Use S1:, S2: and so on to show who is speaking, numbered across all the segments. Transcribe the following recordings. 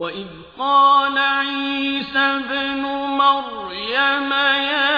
S1: وإذ قال عيسى ابن مريم يا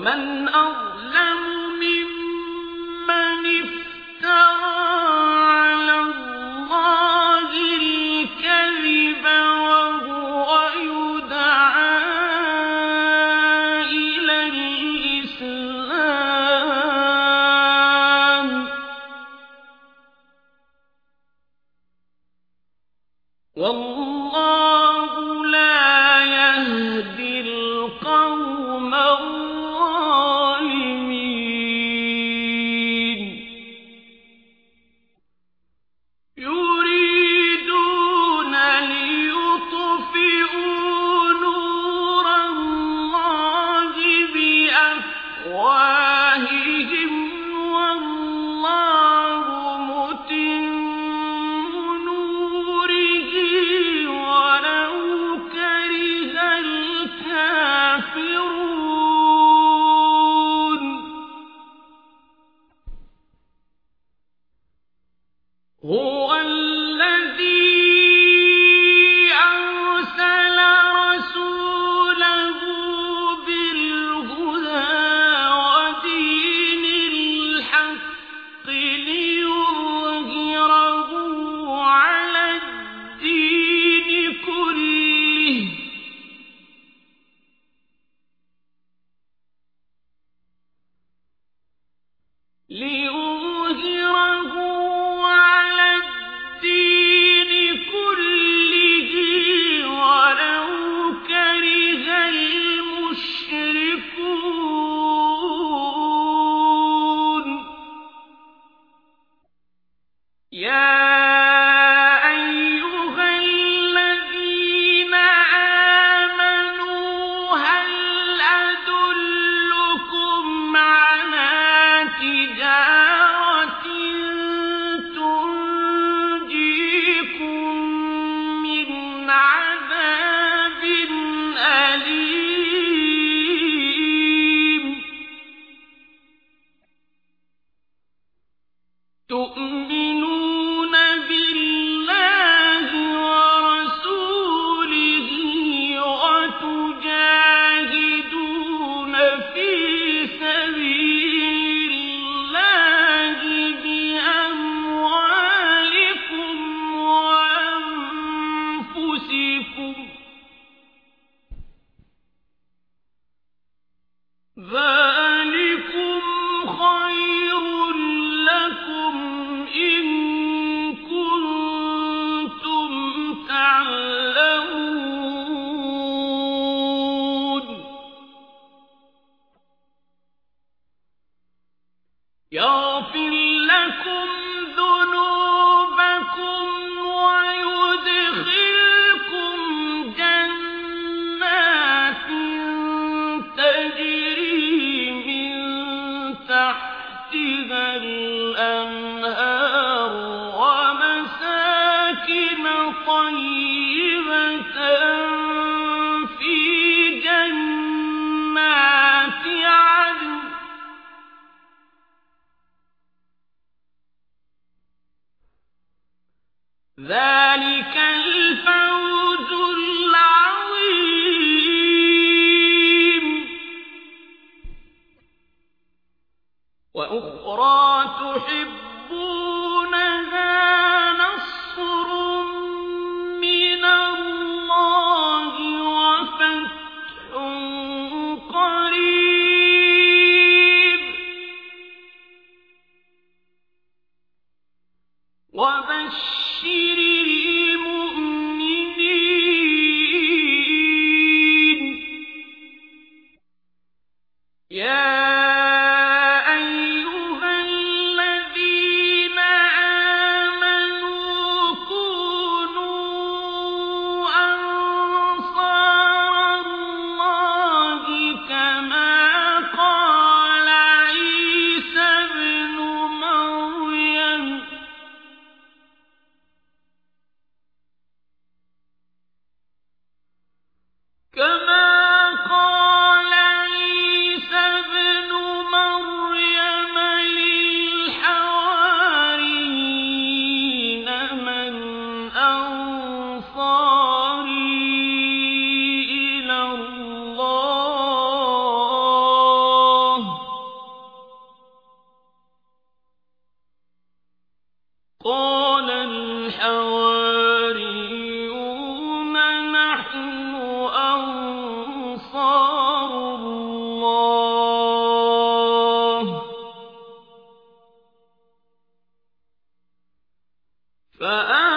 S1: ومن أظلم ممن افترى على الله الكذب وهو إلى الإسلام. والله لا يهدي القوم يغفر لكم ذنوبكم ويدخلكم جنات تجري من تحتها الأنهار وأخرى تحبون فآمنت